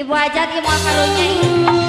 Ibu Ajat Ibu mau karunya